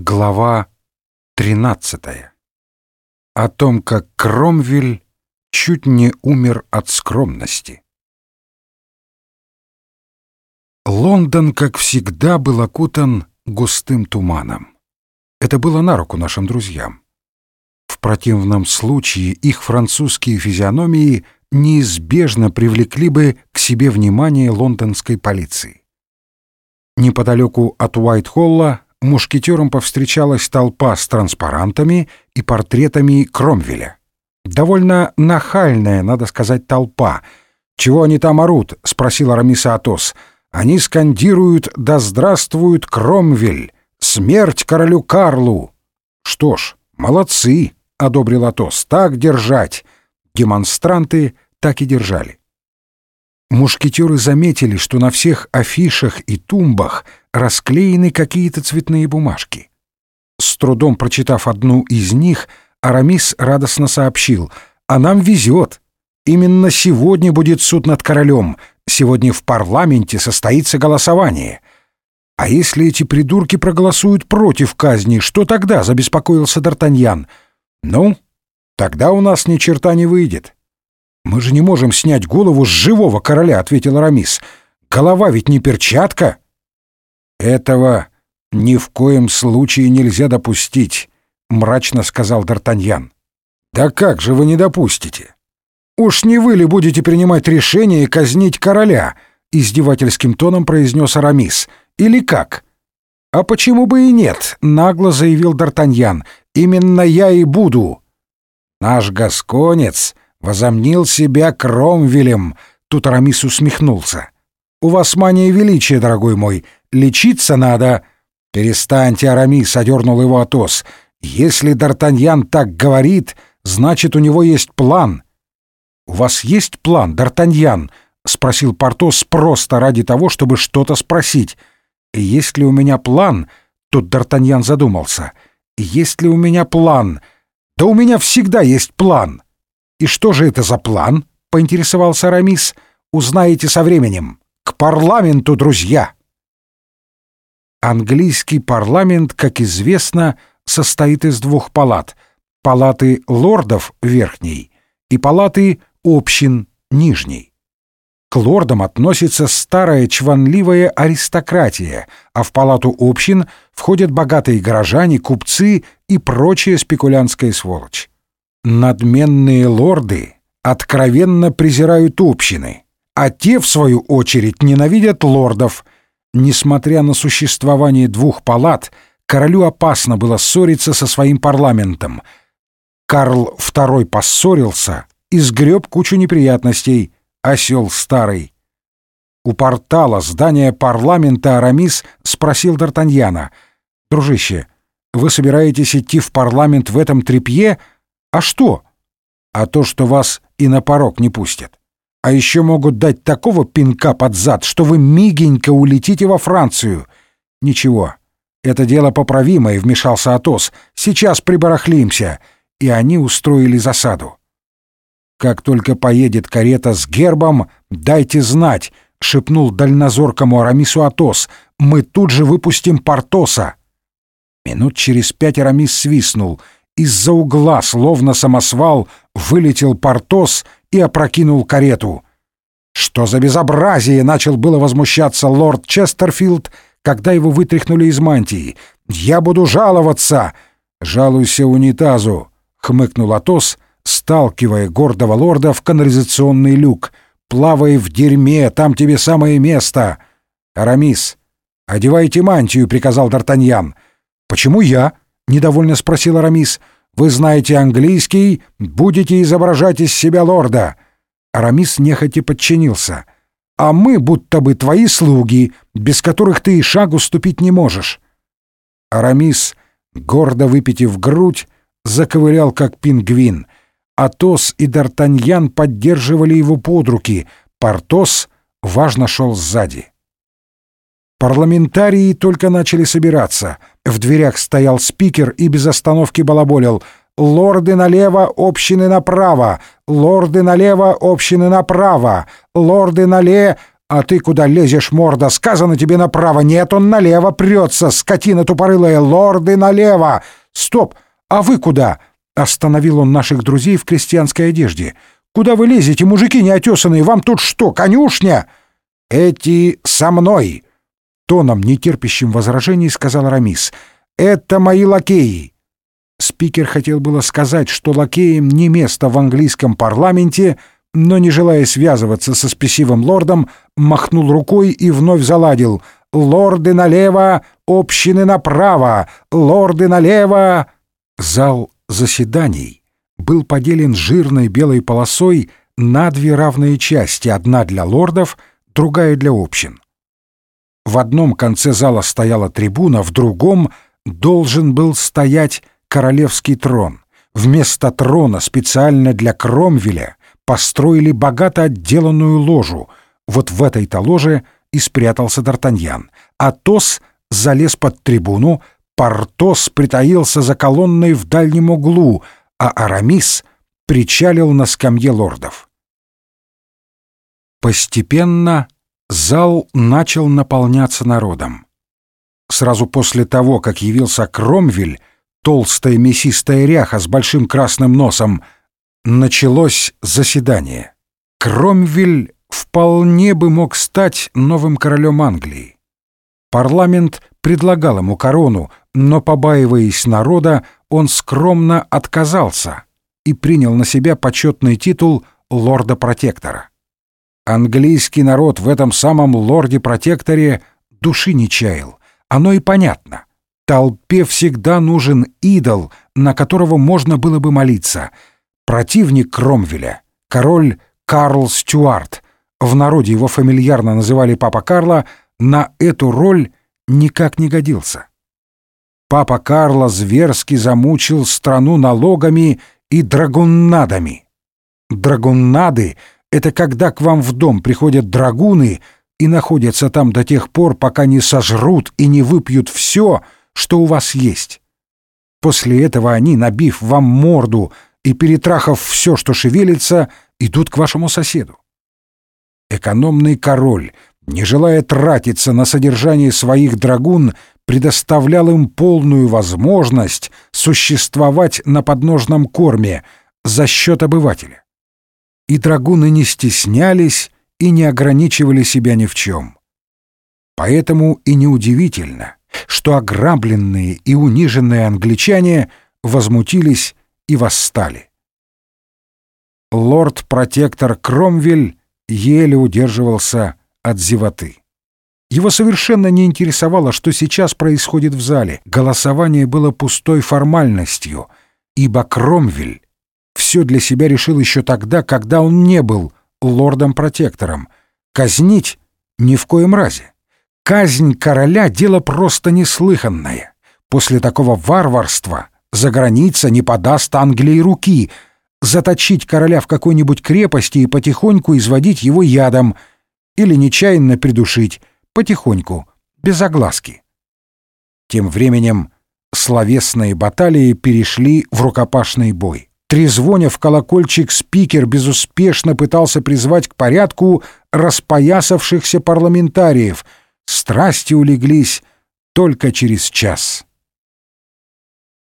Глава 13. О том, как Кромвель чуть не умер от скромности. Лондон, как всегда, был окутан густым туманом. Это было на руку нашим друзьям. В противном случае их французские физиономии неизбежно привлекли бы к себе внимание лондонской полиции. Неподалеку от Уайт-Холла мушкетерам повстречалась толпа с транспарантами и портретами Кромвеля. Довольно нахальная, надо сказать, толпа. «Чего они там орут?» — спросил Арамиса Атос. «Они скандируют «Да здравствует Кромвель! Смерть королю Карлу!» «Что ж, молодцы!» — одобрил Атос. «Так держать!» Демонстранты так и держали. Мушкетеры заметили, что на всех афишах и тумбах расклеены какие-то цветные бумажки. С трудом прочитав одну из них, Арамис радостно сообщил, «А нам везет. Именно сегодня будет суд над королем. Сегодня в парламенте состоится голосование». «А если эти придурки проголосуют против казни, что тогда?» — забеспокоился Д'Артаньян. «Ну, тогда у нас ни черта не выйдет. «Мы же не можем снять голову с живого короля», — ответил Арамис. «Голова ведь не перчатка». «Этого ни в коем случае нельзя допустить», — мрачно сказал Д'Артаньян. «Да как же вы не допустите? Уж не вы ли будете принимать решение казнить короля?» — издевательским тоном произнес Арамис. «Или как?» «А почему бы и нет?» — нагло заявил Д'Артаньян. «Именно я и буду». «Наш гасконец возомнил себя Кромвелем. Тут Арамис усмехнулся. «У вас мания величия, дорогой мой. Лечиться надо». «Перестаньте, Арамис», — одернул его Атос. «Если Д'Артаньян так говорит, значит, у него есть план». «У вас есть план, Д'Артаньян?» — спросил Портос просто ради того, чтобы что-то спросить. «Есть ли у меня план?» — тут Д'Артаньян задумался. «Есть ли у меня план?» «Да у меня всегда есть план!» «И что же это за план?» — поинтересовался Арамис. «Узнаете со временем. К парламенту, друзья!» Английский парламент, как известно, состоит из двух палат. Палаты лордов верхней и палаты общин нижней. К лордам относится старая чванливая аристократия, а в палату общин входят богатые горожане, купцы и прочая спекулянтская сволочь. Надменные лорды откровенно презирают общины, а те, в свою очередь, ненавидят лордов. Несмотря на существование двух палат, королю опасно было ссориться со своим парламентом. Карл II поссорился и сгреб кучу неприятностей, осел старый. У портала здания парламента Арамис спросил Д'Артаньяна, «Дружище, вы собираетесь идти в парламент в этом тряпье?» А что? А то, что вас и на порог не пустят. А еще могут дать такого пинка под зад, что вы мигенько улетите во Францию. Ничего, это дело поправимое, вмешался Атос. Сейчас прибарахлимся. И они устроили засаду. Как только поедет карета с гербом, дайте знать, шепнул дальнозоркому Арамису Атос. Мы тут же выпустим Портоса. Минут через пять Арамис свистнул — из-за угла, словно самосвал, вылетел Портос и опрокинул карету. «Что за безобразие!» — начал было возмущаться лорд Честерфилд, когда его вытряхнули из мантии. «Я буду жаловаться!» «Жалуйся унитазу!» — хмыкнул Атос, сталкивая гордого лорда в канализационный люк. «Плавай в дерьме, там тебе самое место!» «Арамис, одевайте мантию!» — приказал Д'Артаньян. «Почему я?» Недовольно спросил Арамис. Вы знаете английский, будете изображать из себя лорда. Арамис нехотя подчинился. А мы будто бы твои слуги, без которых ты и шагу ступить не можешь. Арамис, гордо выпитив грудь, заковырял как пингвин. Атос и Д'Артаньян поддерживали его под руки. Портос важно шел сзади. Парламентарии только начали собираться. В дверях стоял спикер и без остановки балаболил. «Лорды налево, общины направо! Лорды налево, общины направо! Лорды нале...» А ты куда лезешь, морда? Сказано тебе направо. Нет, он налево прется. Скотина тупорылая. Лорды налево. Стоп! А вы куда? Остановил он наших друзей в крестьянской одежде. Куда вы лезете, мужики неотесанные? Вам тут что, конюшня? Эти со мной. Тоном, нетерпящим возражений, сказал Рамис. Это мои лакеи. Спикер хотел было сказать, что лакеям не место в английском парламенте, но, не желая связываться со спесивым лордом, махнул рукой и вновь заладил «Лорды налево, общины направо! Лорды налево!» Зал заседаний был поделен жирной белой полосой на две равные части, одна для лордов, другая для общин. В одном конце зала стояла трибуна, в другом должен был стоять королевский трон. Вместо трона специально для Кромвеля построили богато отделанную ложу. Вот в этой-то ложе и спрятался Д'Артаньян. Атос залез под трибуну, Портос притаился за колонной в дальнем углу, а Арамис причалил на скамье лордов. Постепенно зал начал наполняться народом. Сразу после того, как явился Кромвель, толстая мясистая ряха с большим красным носом — Началось заседание. Кромвель вполне бы мог стать новым королем Англии. Парламент предлагал ему корону, но, побаиваясь народа, он скромно отказался и принял на себя почетный титул лорда-протектора. Английский народ в этом самом лорде-протекторе души не чаял. Оно и понятно. Толпе всегда нужен идол, на которого можно было бы молиться — Противник Кромвеля, король Карл Стюарт, в народе его фамильярно называли Папа Карла, на эту роль никак не годился. Папа Карло зверски замучил страну налогами и драгуннадами. Драгуннады — это когда к вам в дом приходят драгуны и находятся там до тех пор, пока не сожрут и не выпьют все, что у вас есть. После этого они, набив вам морду и, перетрахав все, что шевелится, идут к вашему соседу. Экономный король, не желая тратиться на содержание своих драгун, предоставлял им полную возможность существовать на подножном корме за счет обывателя. И драгуны не стеснялись и не ограничивали себя ни в чем. Поэтому и неудивительно, что ограбленные и униженные англичане возмутились и восстали. Лорд-протектор Кромвель еле удерживался от зевоты. Его совершенно не интересовало, что сейчас происходит в зале. Голосование было пустой формальностью, ибо Кромвель все для себя решил еще тогда, когда он не был лордом-протектором. Казнить ни в коем разе. Казнь короля — дело просто неслыханное. После такого варварства за граница не подаст Англии руки, заточить короля в какой-нибудь крепости и потихоньку изводить его ядом или нечаянно придушить, потихоньку, без огласки. Тем временем словесные баталии перешли в рукопашный бой. Трезвоня в колокольчик спикер безуспешно пытался призвать к порядку распоясавшихся парламентариев. Страсти улеглись только через час.